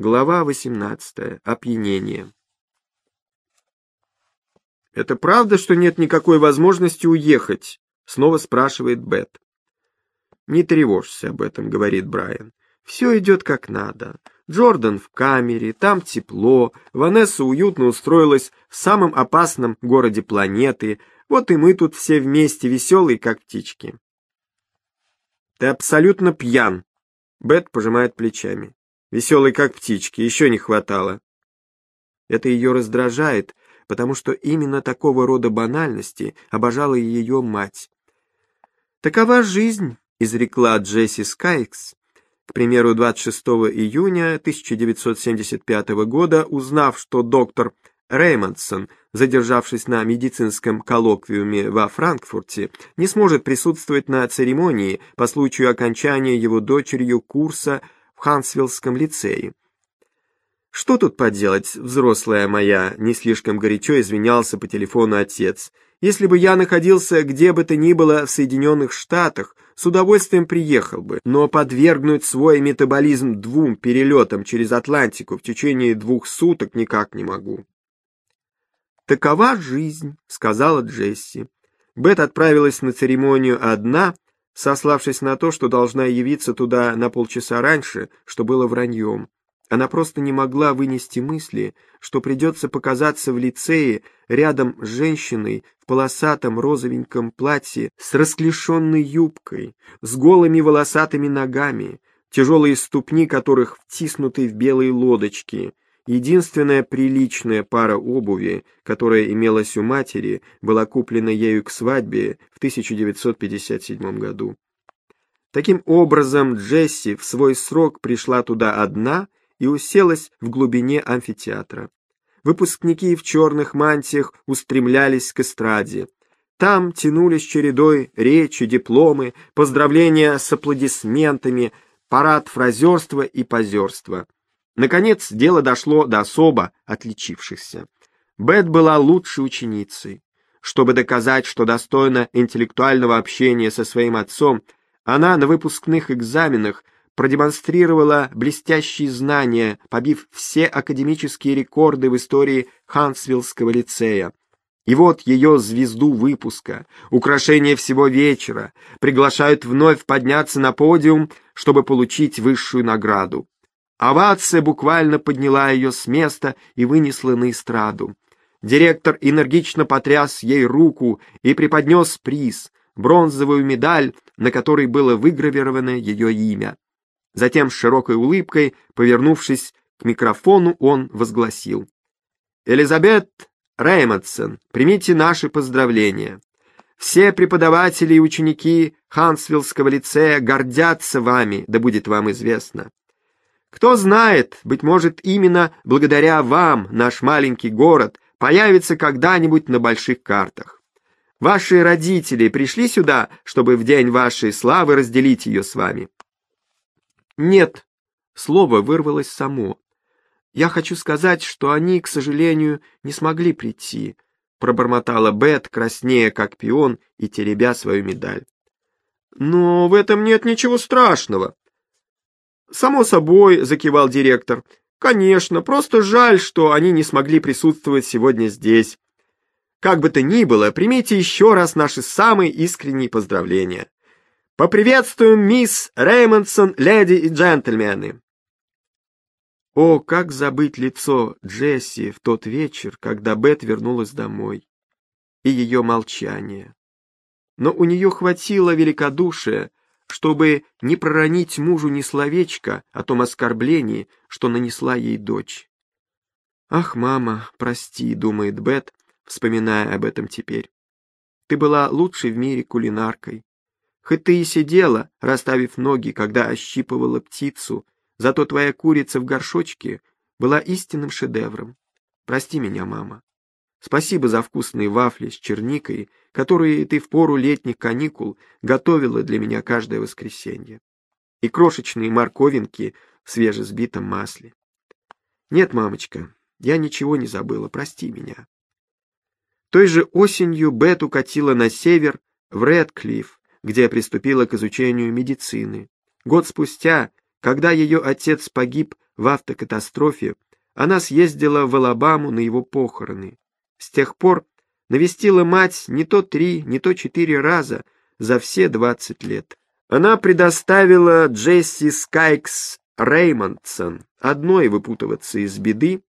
Глава 18. Опьянение. «Это правда, что нет никакой возможности уехать?» — снова спрашивает Бет. «Не тревожься об этом», — говорит Брайан. «Все идет как надо. Джордан в камере, там тепло, Ванесса уютно устроилась в самом опасном городе планеты, вот и мы тут все вместе, веселые, как птички». «Ты абсолютно пьян», — Бет пожимает плечами. Веселый, как птички, еще не хватало. Это ее раздражает, потому что именно такого рода банальности обожала ее мать. «Такова жизнь», — изрекла Джесси Скайкс, к примеру, 26 июня 1975 года, узнав, что доктор Реймондсон, задержавшись на медицинском коллоквиуме во Франкфурте, не сможет присутствовать на церемонии по случаю окончания его дочерью курса в Хансвиллском лицее. «Что тут поделать, взрослая моя?» — не слишком горячо извинялся по телефону отец. «Если бы я находился где бы то ни было в Соединенных Штатах, с удовольствием приехал бы, но подвергнуть свой метаболизм двум перелетам через Атлантику в течение двух суток никак не могу». «Такова жизнь», — сказала Джесси. Бет отправилась на церемонию одна — сославшись на то, что должна явиться туда на полчаса раньше, что было враньем. Она просто не могла вынести мысли, что придется показаться в лицее рядом с женщиной в полосатом розовеньком платье с расклешенной юбкой, с голыми волосатыми ногами, тяжелые ступни которых втиснуты в белые лодочки, Единственная приличная пара обуви, которая имелась у матери, была куплена ею к свадьбе в 1957 году. Таким образом, Джесси в свой срок пришла туда одна и уселась в глубине амфитеатра. Выпускники в черных мантиях устремлялись к эстраде. Там тянулись чередой речи, дипломы, поздравления с аплодисментами, парад фразерства и позерства. Наконец, дело дошло до особо отличившихся. Бет была лучшей ученицей. Чтобы доказать, что достойна интеллектуального общения со своим отцом, она на выпускных экзаменах продемонстрировала блестящие знания, побив все академические рекорды в истории Хансвиллского лицея. И вот ее звезду выпуска, украшение всего вечера, приглашают вновь подняться на подиум, чтобы получить высшую награду. Овация буквально подняла ее с места и вынесла на эстраду. Директор энергично потряс ей руку и преподнес приз, бронзовую медаль, на которой было выгравировано ее имя. Затем с широкой улыбкой, повернувшись к микрофону, он возгласил. «Элизабет Реймондсон, примите наши поздравления. Все преподаватели и ученики Хансвиллского лицея гордятся вами, да будет вам известно. Кто знает, быть может, именно благодаря вам наш маленький город появится когда-нибудь на больших картах. Ваши родители пришли сюда, чтобы в день вашей славы разделить ее с вами? Нет, слово вырвалось само. Я хочу сказать, что они, к сожалению, не смогли прийти, пробормотала Бет, краснея как пион и теребя свою медаль. Но в этом нет ничего страшного, «Само собой», — закивал директор. «Конечно, просто жаль, что они не смогли присутствовать сегодня здесь. Как бы то ни было, примите еще раз наши самые искренние поздравления. Поприветствуем мисс Реймондсон, леди и джентльмены!» О, как забыть лицо Джесси в тот вечер, когда Бет вернулась домой, и ее молчание. Но у нее хватило великодушия, чтобы не проронить мужу ни словечко о том оскорблении, что нанесла ей дочь. «Ах, мама, прости», — думает Бет, вспоминая об этом теперь. «Ты была лучшей в мире кулинаркой. Хоть ты и сидела, расставив ноги, когда ощипывала птицу, зато твоя курица в горшочке была истинным шедевром. Прости меня, мама. Спасибо за вкусные вафли с черникой, которые ты в пору летних каникул готовила для меня каждое воскресенье. И крошечные морковинки в свежесбитом масле. Нет, мамочка, я ничего не забыла, прости меня. Той же осенью Бет укатила на север, в Редклифф, где приступила к изучению медицины. Год спустя, когда ее отец погиб в автокатастрофе, она съездила в Алабаму на его похороны. С тех пор навестила мать не то три, не то четыре раза за все двадцать лет. Она предоставила Джесси Скайкс Реймондсон одной выпутываться из беды,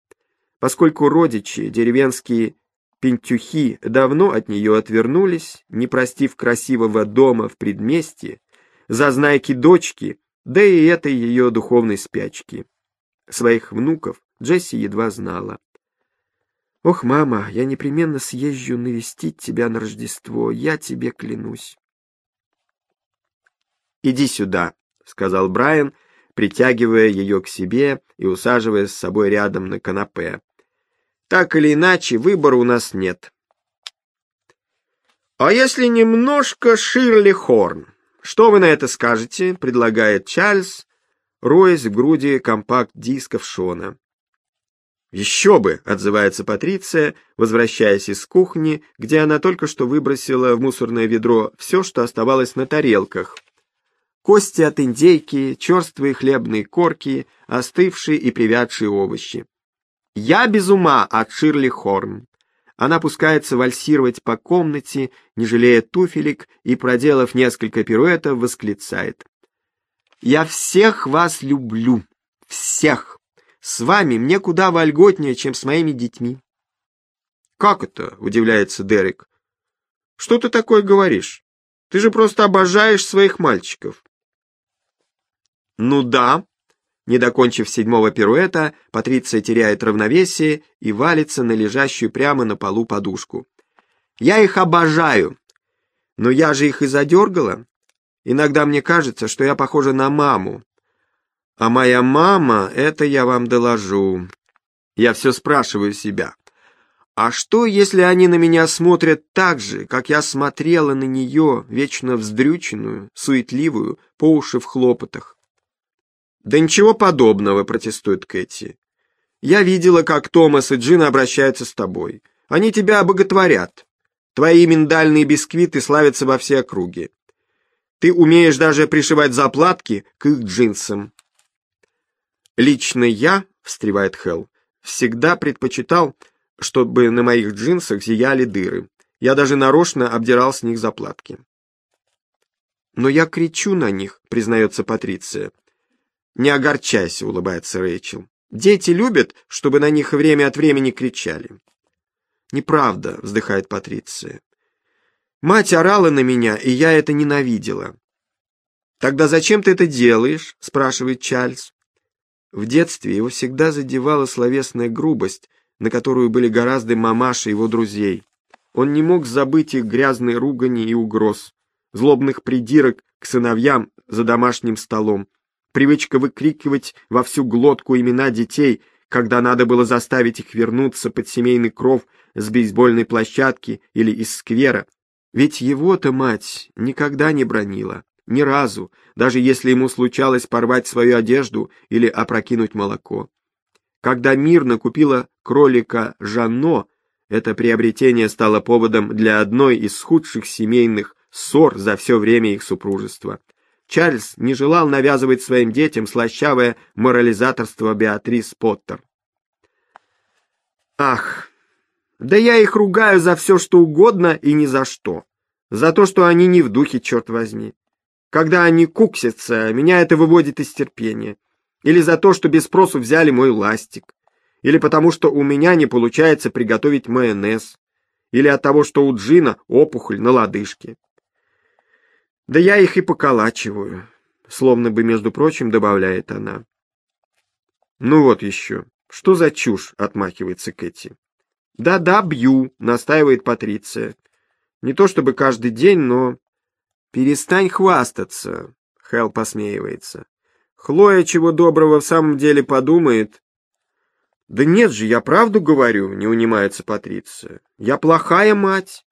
поскольку родичи, деревенские пентюхи, давно от нее отвернулись, не простив красивого дома в предместье, зазнайки дочки, да и этой ее духовной спячки. Своих внуков Джесси едва знала. «Ох, мама, я непременно съезжу навестить тебя на Рождество, я тебе клянусь». «Иди сюда», — сказал Брайан, притягивая ее к себе и усаживая с собой рядом на канапе. «Так или иначе, выбора у нас нет». «А если немножко Ширли Хорн? Что вы на это скажете?» — предлагает Чарльз, роясь в груди компакт-дисков Шона. «Еще бы!» — отзывается Патриция, возвращаясь из кухни, где она только что выбросила в мусорное ведро все, что оставалось на тарелках. Кости от индейки, черствые хлебные корки, остывшие и привядшие овощи. «Я без ума от Ширли Хорн!» Она пускается вальсировать по комнате, не жалея туфелек, и, проделав несколько пируэтов, восклицает. «Я всех вас люблю! Всех!» С вами мне куда вольготнее, чем с моими детьми. Как это? удивляется Дерек. Что ты такое говоришь? Ты же просто обожаешь своих мальчиков. Ну да. Не докончив седьмого пируэта, Патриция теряет равновесие и валится на лежащую прямо на полу подушку. Я их обожаю. Но я же их и задергала. Иногда мне кажется, что я похожа на маму, а моя мама, это я вам доложу. Я все спрашиваю себя. А что, если они на меня смотрят так же, как я смотрела на нее, вечно вздрюченную, суетливую, по уши в хлопотах? Да ничего подобного, протестует Кэти. Я видела, как Томас и Джина обращаются с тобой. Они тебя обоготворят. Твои миндальные бисквиты славятся во все округи. Ты умеешь даже пришивать заплатки к их джинсам. Лично я, встревает Хелл, всегда предпочитал, чтобы на моих джинсах зияли дыры. Я даже нарочно обдирал с них заплатки. Но я кричу на них, признается Патриция. Не огорчайся, улыбается Рэйчел. Дети любят, чтобы на них время от времени кричали. Неправда, вздыхает Патриция. Мать орала на меня, и я это ненавидела. Тогда зачем ты это делаешь? спрашивает Чарльз. В детстве его всегда задевала словесная грубость, на которую были гораздо мамаши его друзей. Он не мог забыть их грязной ругани и угроз, злобных придирок к сыновьям за домашним столом, привычка выкрикивать во всю глотку имена детей, когда надо было заставить их вернуться под семейный кров с бейсбольной площадки или из сквера. Ведь его-то мать никогда не бронила. Ни разу, даже если ему случалось порвать свою одежду или опрокинуть молоко. Когда мирно купила кролика Жанно, это приобретение стало поводом для одной из худших семейных ссор за все время их супружества. Чарльз не желал навязывать своим детям слащавое морализаторство Беатрис Поттер. Ах, да я их ругаю за все, что угодно и ни за что. За то, что они не в духе, черт возьми. Когда они куксятся, меня это выводит из терпения. Или за то, что без спросу взяли мой ластик. Или потому, что у меня не получается приготовить майонез. Или от того, что у Джина опухоль на лодыжке. Да я их и поколачиваю, словно бы, между прочим, добавляет она. Ну вот еще. Что за чушь, отмахивается Кэти. Да-да, бью, настаивает Патриция. Не то чтобы каждый день, но «Перестань хвастаться», — Хелл посмеивается. «Хлоя чего доброго в самом деле подумает». «Да нет же, я правду говорю», — не унимается Патриция. «Я плохая мать.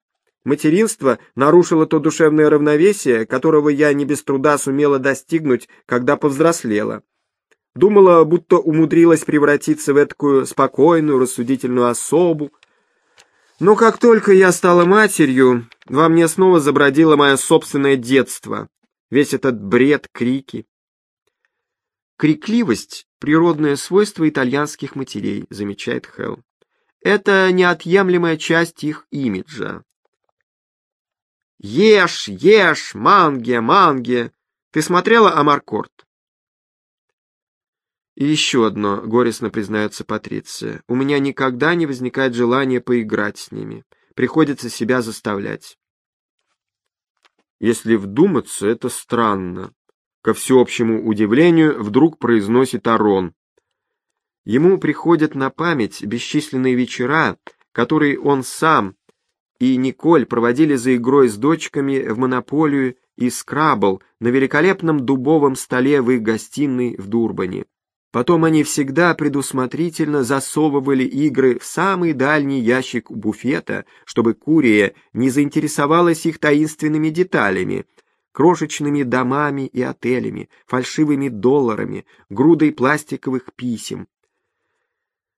Материнство нарушило то душевное равновесие, которого я не без труда сумела достигнуть, когда повзрослела. Думала, будто умудрилась превратиться в такую спокойную, рассудительную особу, но как только я стала матерью, во мне снова забродило мое собственное детство, весь этот бред, крики. Крикливость — природное свойство итальянских матерей, замечает Хелл. Это неотъемлемая часть их имиджа. Ешь, ешь, манге, манге. Ты смотрела Амаркорт? И еще одно, горестно признается Патриция. У меня никогда не возникает желания поиграть с ними. Приходится себя заставлять. Если вдуматься, это странно. Ко всеобщему удивлению вдруг произносит Арон. Ему приходят на память бесчисленные вечера, которые он сам и Николь проводили за игрой с дочками в монополию и скрабл на великолепном дубовом столе в их гостиной в Дурбане. Потом они всегда предусмотрительно засовывали игры в самый дальний ящик буфета, чтобы Курия не заинтересовалась их таинственными деталями, крошечными домами и отелями, фальшивыми долларами, грудой пластиковых писем.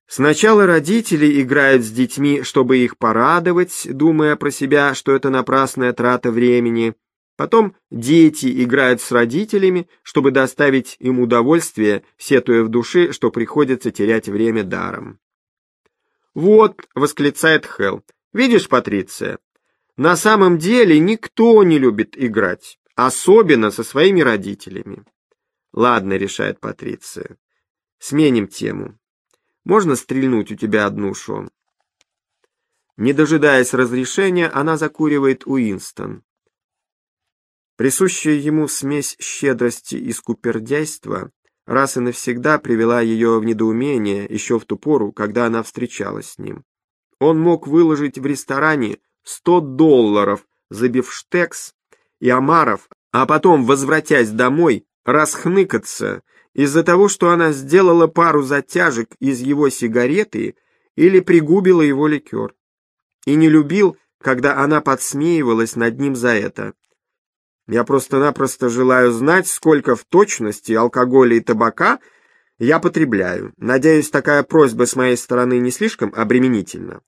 Сначала родители играют с детьми, чтобы их порадовать, думая про себя, что это напрасная трата времени, Потом дети играют с родителями, чтобы доставить им удовольствие, сетуя в душе, что приходится терять время даром. «Вот», — восклицает Хелл, — «видишь, Патриция, на самом деле никто не любит играть, особенно со своими родителями». «Ладно», — решает Патриция, — «сменим тему. Можно стрельнуть у тебя одну, Шон?» Не дожидаясь разрешения, она закуривает Уинстон. Присущая ему смесь щедрости и скупердяйства раз и навсегда привела ее в недоумение еще в ту пору, когда она встречалась с ним. Он мог выложить в ресторане сто долларов за бифштекс и омаров, а потом, возвратясь домой, расхныкаться из-за того, что она сделала пару затяжек из его сигареты или пригубила его ликер. И не любил, когда она подсмеивалась над ним за это. Я просто-напросто желаю знать, сколько в точности алкоголя и табака я потребляю. Надеюсь, такая просьба с моей стороны не слишком обременительна.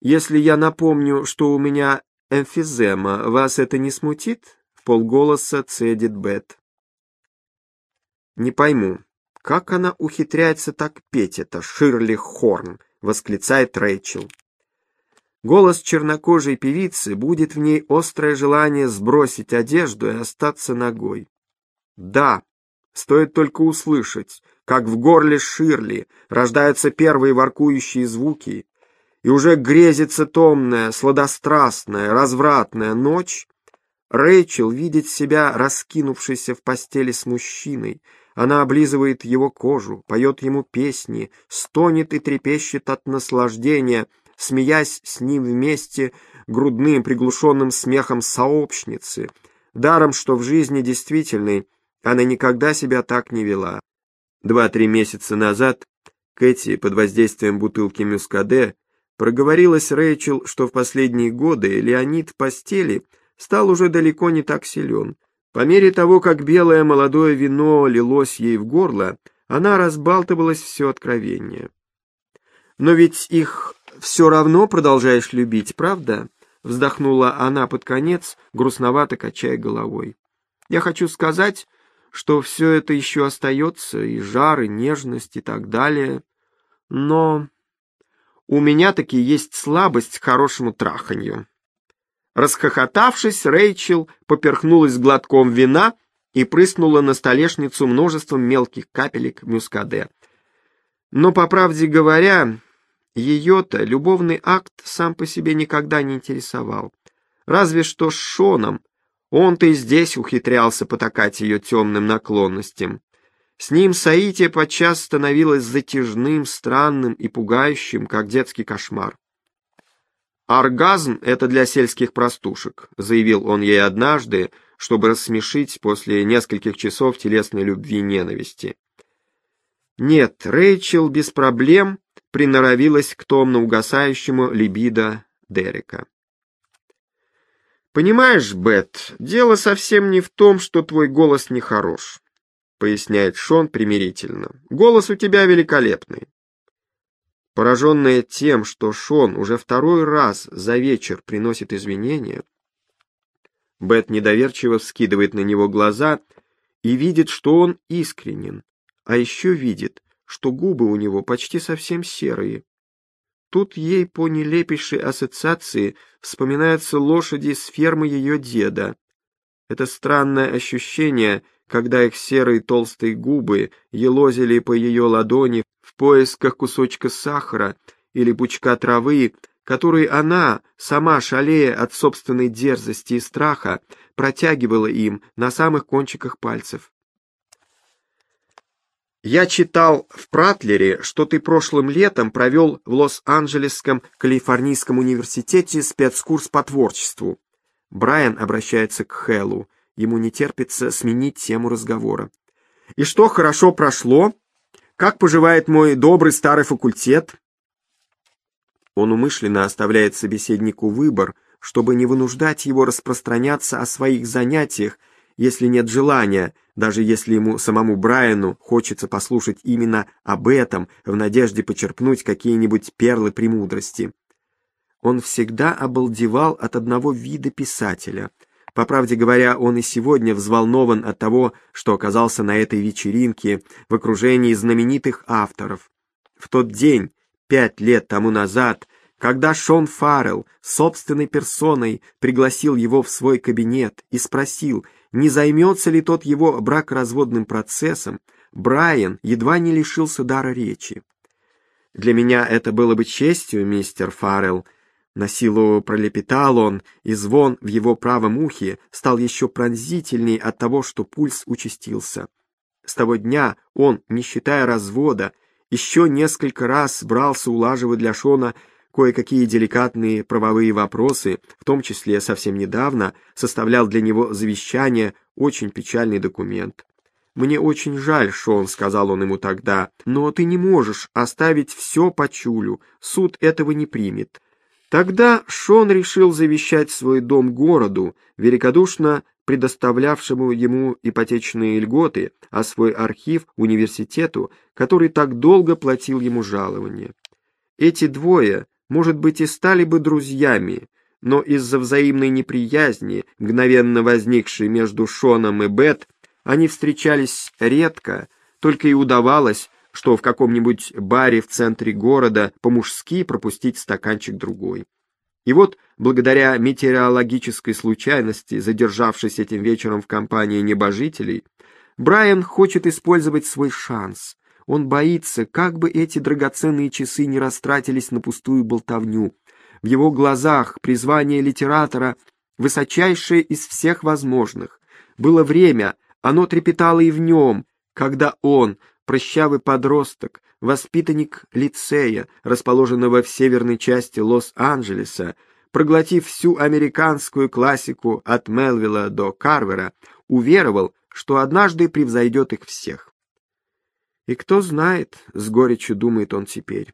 Если я напомню, что у меня эмфизема, вас это не смутит? Полголоса цедит Бет. Не пойму, как она ухитряется так петь это, Ширли Хорн, восклицает Рэйчел. Голос чернокожей певицы будет в ней острое желание сбросить одежду и остаться ногой. Да, стоит только услышать, как в горле Ширли рождаются первые воркующие звуки, и уже грезится томная, сладострастная, развратная ночь, Рэйчел видит себя раскинувшейся в постели с мужчиной, она облизывает его кожу, поет ему песни, стонет и трепещет от наслаждения — смеясь с ним вместе грудным приглушенным смехом сообщницы, даром, что в жизни действительной она никогда себя так не вела. Два-три месяца назад Кэти под воздействием бутылки мюскаде проговорилась Рэйчел, что в последние годы Леонид в постели стал уже далеко не так силен. По мере того, как белое молодое вино лилось ей в горло, она разбалтывалась все откровение. Но ведь их все равно продолжаешь любить, правда?» Вздохнула она под конец, грустновато качая головой. «Я хочу сказать, что все это еще остается, и жар, и нежность, и так далее. Но у меня таки есть слабость к хорошему траханью». Расхохотавшись, Рэйчел поперхнулась глотком вина и прыснула на столешницу множеством мелких капелек мюскаде. Но, по правде говоря, ее-то любовный акт сам по себе никогда не интересовал. Разве что с Шоном. Он-то и здесь ухитрялся потакать ее темным наклонностям. С ним Саития подчас становилась затяжным, странным и пугающим, как детский кошмар. «Оргазм — это для сельских простушек», — заявил он ей однажды, чтобы рассмешить после нескольких часов телесной любви и ненависти. Нет, Рэйчел без проблем приноровилась к томно угасающему либидо Дерека. «Понимаешь, Бет, дело совсем не в том, что твой голос нехорош», — поясняет Шон примирительно. «Голос у тебя великолепный». Пораженная тем, что Шон уже второй раз за вечер приносит извинения, Бет недоверчиво вскидывает на него глаза и видит, что он искренен, а еще видит, что губы у него почти совсем серые. Тут ей по нелепейшей ассоциации вспоминаются лошади с фермы ее деда. Это странное ощущение, когда их серые толстые губы елозили по ее ладони в поисках кусочка сахара или пучка травы, который она, сама шалея от собственной дерзости и страха, протягивала им на самых кончиках пальцев. Я читал в Пратлере, что ты прошлым летом провел в Лос-Анджелесском Калифорнийском университете спецкурс по творчеству. Брайан обращается к Хэллу. Ему не терпится сменить тему разговора. «И что, хорошо прошло? Как поживает мой добрый старый факультет?» Он умышленно оставляет собеседнику выбор, чтобы не вынуждать его распространяться о своих занятиях если нет желания, даже если ему самому Брайану хочется послушать именно об этом в надежде почерпнуть какие-нибудь перлы премудрости. Он всегда обалдевал от одного вида писателя. По правде говоря, он и сегодня взволнован от того, что оказался на этой вечеринке в окружении знаменитых авторов. В тот день, пять лет тому назад, когда Шон Фаррелл собственной персоной пригласил его в свой кабинет и спросил, не займется ли тот его бракоразводным процессом, Брайан едва не лишился дара речи. «Для меня это было бы честью, мистер Фаррелл», на силу пролепетал он, и звон в его правом ухе стал еще пронзительней от того, что пульс участился. С того дня он, не считая развода, еще несколько раз брался улаживать для Шона кое-какие деликатные правовые вопросы, в том числе совсем недавно составлял для него завещание, очень печальный документ. «Мне очень жаль, Шон», — сказал он ему тогда, — «но ты не можешь оставить все по чулю, суд этого не примет». Тогда Шон решил завещать свой дом городу, великодушно предоставлявшему ему ипотечные льготы, а свой архив университету, который так долго платил ему жалование. Эти двое, может быть, и стали бы друзьями, но из-за взаимной неприязни, мгновенно возникшей между Шоном и Бет, они встречались редко, только и удавалось, что в каком-нибудь баре в центре города по-мужски пропустить стаканчик другой. И вот, благодаря метеорологической случайности, задержавшись этим вечером в компании небожителей, Брайан хочет использовать свой шанс, он боится, как бы эти драгоценные часы не растратились на пустую болтовню. В его глазах призвание литератора высочайшее из всех возможных. Было время, оно трепетало и в нем, когда он, прыщавый подросток, воспитанник лицея, расположенного в северной части Лос-Анджелеса, проглотив всю американскую классику от Мелвилла до Карвера, уверовал, что однажды превзойдет их всех. И кто знает, с горечью думает он теперь.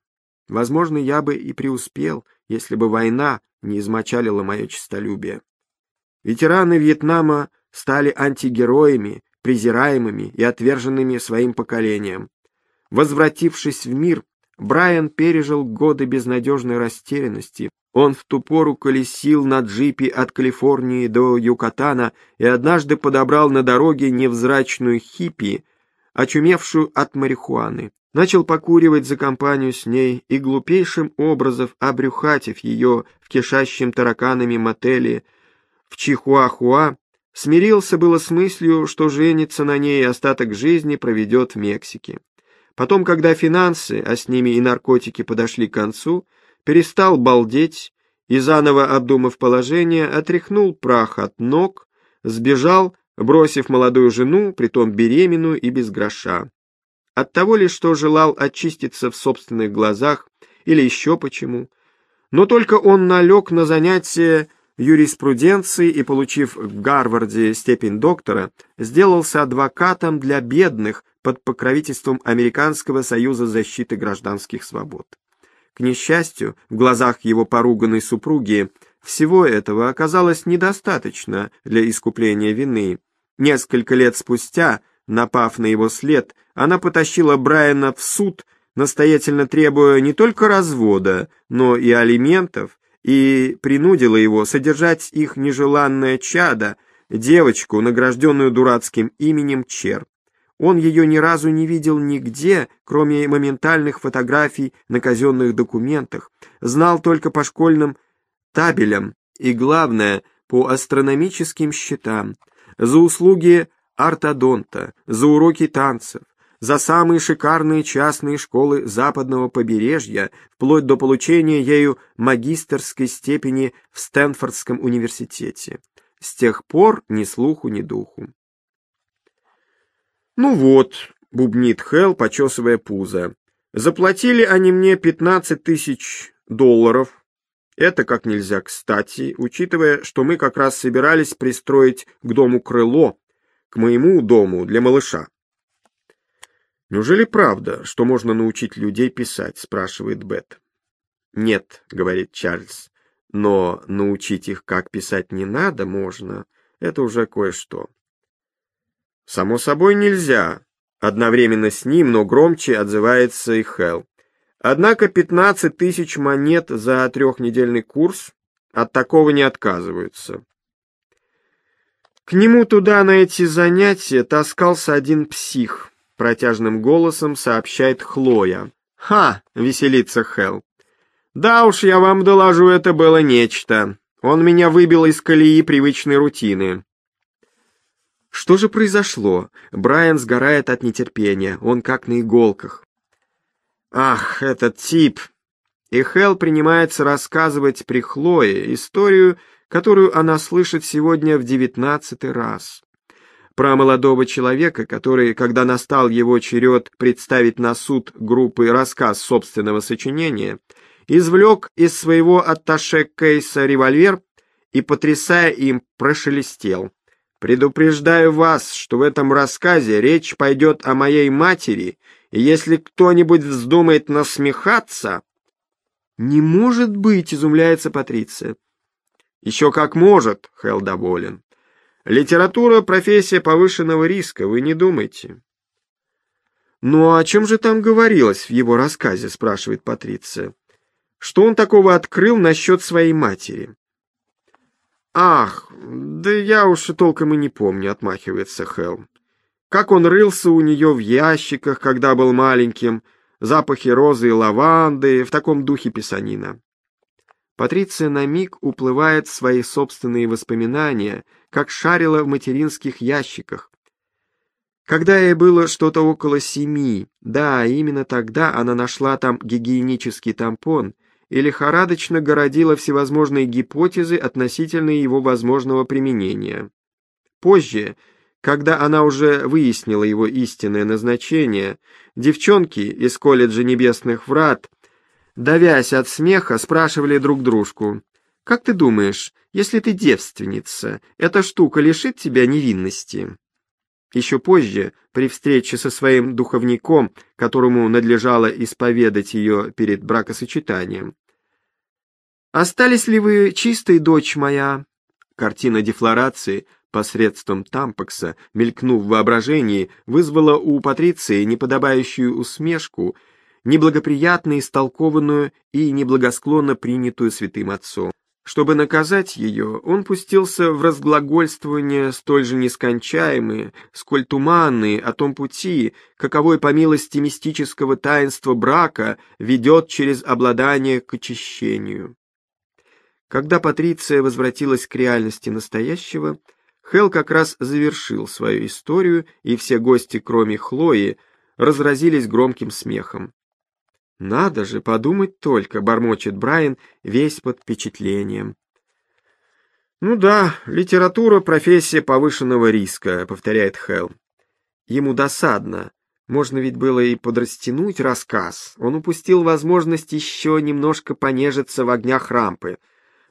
Возможно, я бы и преуспел, если бы война не измочалила мое честолюбие. Ветераны Вьетнама стали антигероями, презираемыми и отверженными своим поколением. Возвратившись в мир, Брайан пережил годы безнадежной растерянности. Он в ту пору колесил на джипе от Калифорнии до Юкатана и однажды подобрал на дороге невзрачную хиппи, очумевшую от марихуаны, начал покуривать за компанию с ней и глупейшим образом обрюхатив ее в кишащем тараканами мотеле в Чихуахуа, смирился было с мыслью, что женится на ней и остаток жизни проведет в Мексике. Потом, когда финансы, а с ними и наркотики подошли к концу, перестал балдеть и, заново обдумав положение, отряхнул прах от ног, сбежал бросив молодую жену, притом беременную и без гроша. От того ли, что желал очиститься в собственных глазах, или еще почему. Но только он налег на занятие юриспруденции и, получив в Гарварде степень доктора, сделался адвокатом для бедных под покровительством Американского союза защиты гражданских свобод. К несчастью, в глазах его поруганной супруги всего этого оказалось недостаточно для искупления вины. Несколько лет спустя, напав на его след, она потащила Брайана в суд, настоятельно требуя не только развода, но и алиментов, и принудила его содержать их нежеланное чадо, девочку, награжденную дурацким именем Чер. Он ее ни разу не видел нигде, кроме моментальных фотографий на казенных документах, знал только по школьным табелям и, главное, по астрономическим счетам, за услуги ортодонта, за уроки танцев, за самые шикарные частные школы западного побережья, вплоть до получения ею магистерской степени в Стэнфордском университете. С тех пор ни слуху, ни духу. «Ну вот», — бубнит Хелл, почесывая пузо, — «заплатили они мне пятнадцать тысяч долларов. Это как нельзя кстати, учитывая, что мы как раз собирались пристроить к дому крыло, к моему дому для малыша. «Неужели правда, что можно научить людей писать?» — спрашивает Бет. «Нет», — говорит Чарльз, — «но научить их, как писать не надо, можно. Это уже кое-что». «Само собой нельзя», — одновременно с ним, но громче отзывается и Хелл. Однако 15 тысяч монет за трехнедельный курс от такого не отказываются. К нему туда на эти занятия таскался один псих — протяжным голосом сообщает Хлоя. «Ха!» — веселится Хел. «Да уж, я вам доложу, это было нечто. Он меня выбил из колеи привычной рутины». Что же произошло? Брайан сгорает от нетерпения, он как на иголках. Ах, этот тип! И Хел принимается рассказывать при Хлое историю, которую она слышит сегодня в девятнадцатый раз про молодого человека, который, когда настал его черед представить на суд группы рассказ собственного сочинения, извлек из своего атташе кейса револьвер и, потрясая им, прошелестел. «Предупреждаю вас, что в этом рассказе речь пойдет о моей матери, если кто-нибудь вздумает насмехаться...» «Не может быть!» — изумляется Патриция. «Еще как может!» — Хелл доволен. Литература — профессия повышенного риска, вы не думайте. «Ну, а о чем же там говорилось в его рассказе?» — спрашивает Патриция. «Что он такого открыл насчет своей матери?» «Ах, да я уж и толком и не помню», — отмахивается Хелл. «Как он рылся у нее в ящиках, когда был маленьким, запахи розы и лаванды, в таком духе писанина». Патриция на миг уплывает в свои собственные воспоминания, как шарила в материнских ящиках. Когда ей было что-то около семи, да, именно тогда она нашла там гигиенический тампон и лихорадочно городила всевозможные гипотезы относительно его возможного применения. Позже, когда она уже выяснила его истинное назначение, девчонки из колледжа Небесных Врат — давясь от смеха, спрашивали друг дружку. «Как ты думаешь, если ты девственница, эта штука лишит тебя невинности?» Еще позже, при встрече со своим духовником, которому надлежало исповедать ее перед бракосочетанием. «Остались ли вы чистой, дочь моя?» Картина дефлорации посредством тампокса, мелькнув в воображении, вызвала у Патриции неподобающую усмешку — неблагоприятно истолкованную и неблагосклонно принятую святым отцом. Чтобы наказать ее, он пустился в разглагольствование столь же нескончаемые, сколь туманные о том пути, каковой по милости мистического таинства брака ведет через обладание к очищению. Когда Патриция возвратилась к реальности настоящего, Хел как раз завершил свою историю, и все гости, кроме Хлои, разразились громким смехом. «Надо же, подумать только», — бормочет Брайан, весь под впечатлением. «Ну да, литература — профессия повышенного риска», — повторяет Хелл. Ему досадно. Можно ведь было и подрастянуть рассказ. Он упустил возможность еще немножко понежиться в огнях рампы.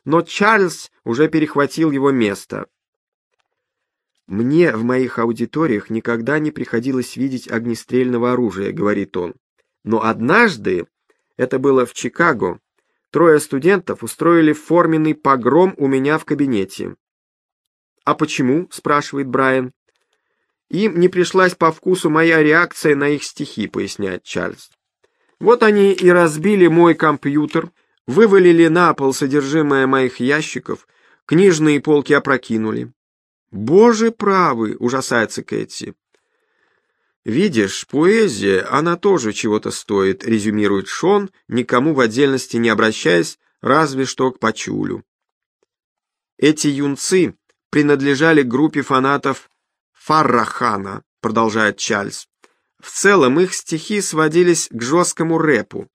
Но Чарльз уже перехватил его место. «Мне в моих аудиториях никогда не приходилось видеть огнестрельного оружия», — говорит он. Но однажды, это было в Чикаго, трое студентов устроили форменный погром у меня в кабинете. «А почему?» — спрашивает Брайан. «Им не пришлась по вкусу моя реакция на их стихи», — поясняет Чарльз. «Вот они и разбили мой компьютер, вывалили на пол содержимое моих ящиков, книжные полки опрокинули. «Боже правый!» — ужасается Кэти. «Видишь, поэзия, она тоже чего-то стоит», — резюмирует Шон, никому в отдельности не обращаясь, разве что к Пачулю. Эти юнцы принадлежали группе фанатов Фаррахана, продолжает Чарльз. В целом их стихи сводились к жесткому рэпу.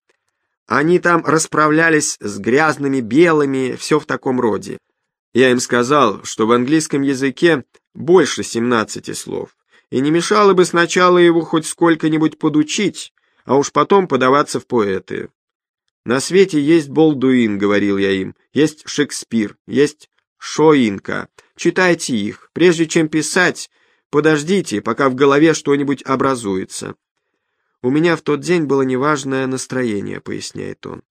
Они там расправлялись с грязными белыми, все в таком роде. Я им сказал, что в английском языке больше 17 слов, и не мешало бы сначала его хоть сколько-нибудь подучить, а уж потом подаваться в поэты. На свете есть Болдуин, говорил я им, есть Шекспир, есть Шоинка. Читайте их, прежде чем писать, подождите, пока в голове что-нибудь образуется. У меня в тот день было неважное настроение, поясняет он.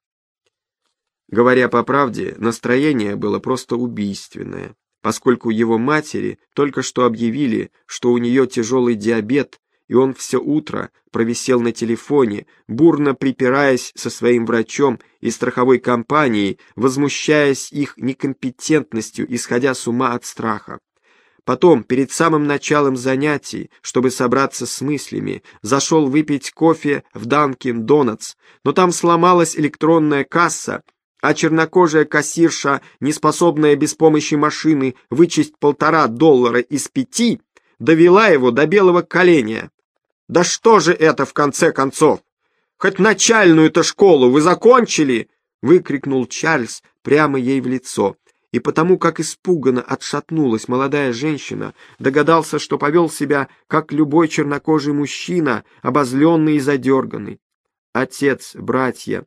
Говоря по правде, настроение было просто убийственное, поскольку его матери только что объявили, что у нее тяжелый диабет, и он все утро провисел на телефоне, бурно припираясь со своим врачом и страховой компанией, возмущаясь их некомпетентностью, исходя с ума от страха. Потом, перед самым началом занятий, чтобы собраться с мыслями, зашел выпить кофе в Данкин Донатс, но там сломалась электронная касса, а чернокожая кассирша, неспособная без помощи машины вычесть полтора доллара из пяти, довела его до белого коленя. «Да что же это в конце концов? Хоть начальную-то школу вы закончили!» — выкрикнул Чарльз прямо ей в лицо. И потому, как испуганно отшатнулась молодая женщина, догадался, что повел себя, как любой чернокожий мужчина, обозленный и задерганный. Отец, братья,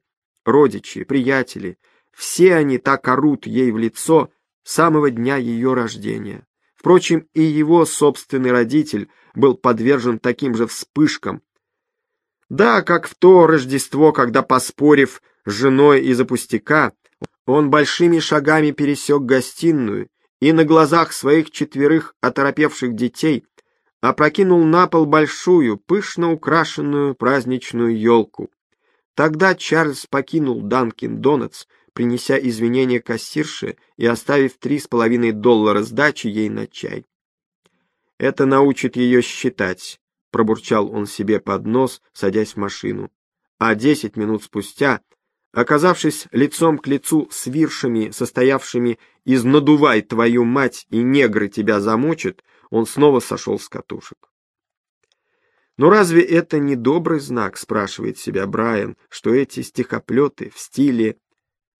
родичи, приятели все они так орут ей в лицо с самого дня ее рождения. Впрочем, и его собственный родитель был подвержен таким же вспышкам. Да, как в то Рождество, когда, поспорив с женой из-за пустяка, он большими шагами пересек гостиную и на глазах своих четверых оторопевших детей опрокинул на пол большую, пышно украшенную праздничную елку. Тогда Чарльз покинул Данкин Донатс, принеся извинения кассирше и оставив три с половиной доллара сдачи ей на чай. «Это научит ее считать», — пробурчал он себе под нос, садясь в машину. А десять минут спустя, оказавшись лицом к лицу с виршами, состоявшими из «надувай твою мать и негры тебя замочат», он снова сошел с катушек. Но разве это не добрый знак, спрашивает себя Брайан, что эти стихоплеты в стиле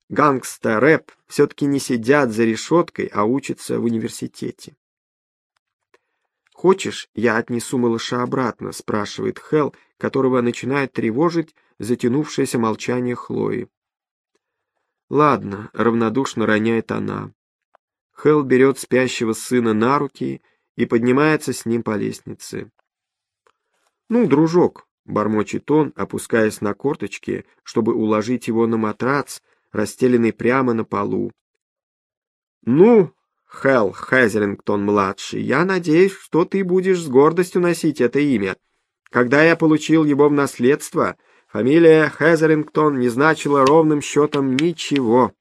гангста-рэп все-таки не сидят за решеткой, а учатся в университете. «Хочешь, я отнесу малыша обратно?» — спрашивает Хелл, которого начинает тревожить затянувшееся молчание Хлои. «Ладно», — равнодушно роняет она. Хелл берет спящего сына на руки и поднимается с ним по лестнице. «Ну, дружок», — бормочет он, опускаясь на корточки, чтобы уложить его на матрац, расстеленный прямо на полу. «Ну, Хелл Хезерингтон-младший, я надеюсь, что ты будешь с гордостью носить это имя. Когда я получил его в наследство, фамилия Хезерингтон не значила ровным счетом ничего.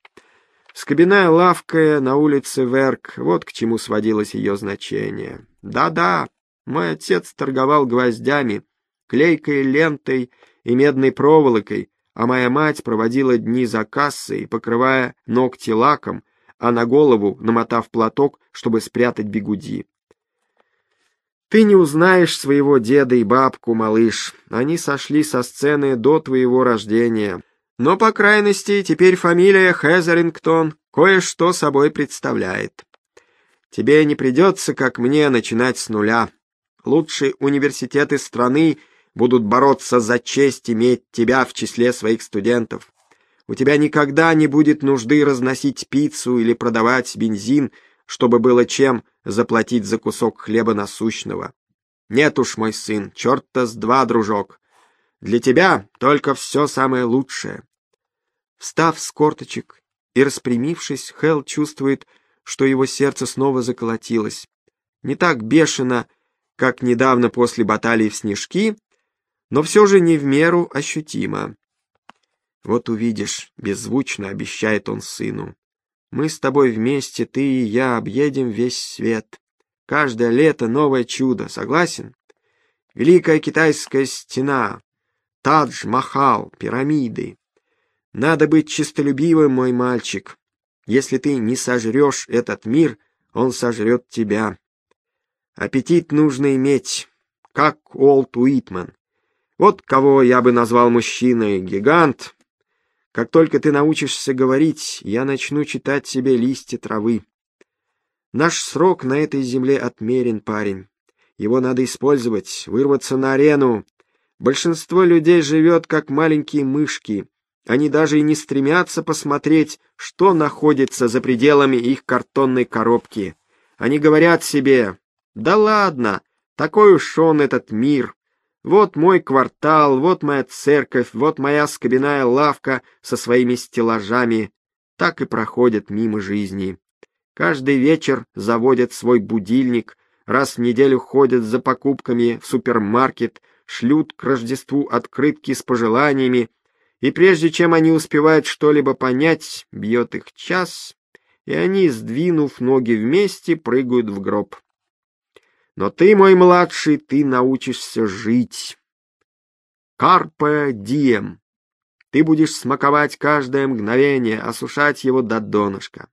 Скобяная лавка на улице Верк, вот к чему сводилось ее значение. Да-да, мой отец торговал гвоздями, клейкой лентой и медной проволокой, а моя мать проводила дни за кассой, покрывая ногти лаком, а на голову намотав платок, чтобы спрятать бегуди. Ты не узнаешь своего деда и бабку, малыш. Они сошли со сцены до твоего рождения. Но, по крайности, теперь фамилия Хезерингтон кое-что собой представляет. Тебе не придется, как мне, начинать с нуля. Лучшие университеты страны будут бороться за честь иметь тебя в числе своих студентов. У тебя никогда не будет нужды разносить пиццу или продавать бензин, чтобы было чем заплатить за кусок хлеба насущного. Нет уж, мой сын, черта с два, дружок. Для тебя только все самое лучшее. Встав с корточек и распрямившись, Хелл чувствует, что его сердце снова заколотилось. Не так бешено, как недавно после баталии в Снежки, но все же не в меру ощутимо. «Вот увидишь», — беззвучно обещает он сыну, — «мы с тобой вместе, ты и я, объедем весь свет. Каждое лето новое чудо, согласен? Великая китайская стена, Тадж-Махал, пирамиды. Надо быть честолюбивым, мой мальчик. Если ты не сожрешь этот мир, он сожрет тебя. Аппетит нужно иметь, как Уолт Уитман. Вот кого я бы назвал мужчиной, гигант. Как только ты научишься говорить, я начну читать себе листья травы. Наш срок на этой земле отмерен, парень. Его надо использовать, вырваться на арену. Большинство людей живет как маленькие мышки. Они даже и не стремятся посмотреть, что находится за пределами их картонной коробки. Они говорят себе, да ладно, такой уж он этот мир. Вот мой квартал, вот моя церковь, вот моя скобяная лавка со своими стеллажами. Так и проходят мимо жизни. Каждый вечер заводят свой будильник, раз в неделю ходят за покупками в супермаркет, шлют к Рождеству открытки с пожеланиями, и прежде чем они успевают что-либо понять, бьет их час, и они, сдвинув ноги вместе, прыгают в гроб. Но ты, мой младший, ты научишься жить. Карпе дием. Ты будешь смаковать каждое мгновение, осушать его до донышка.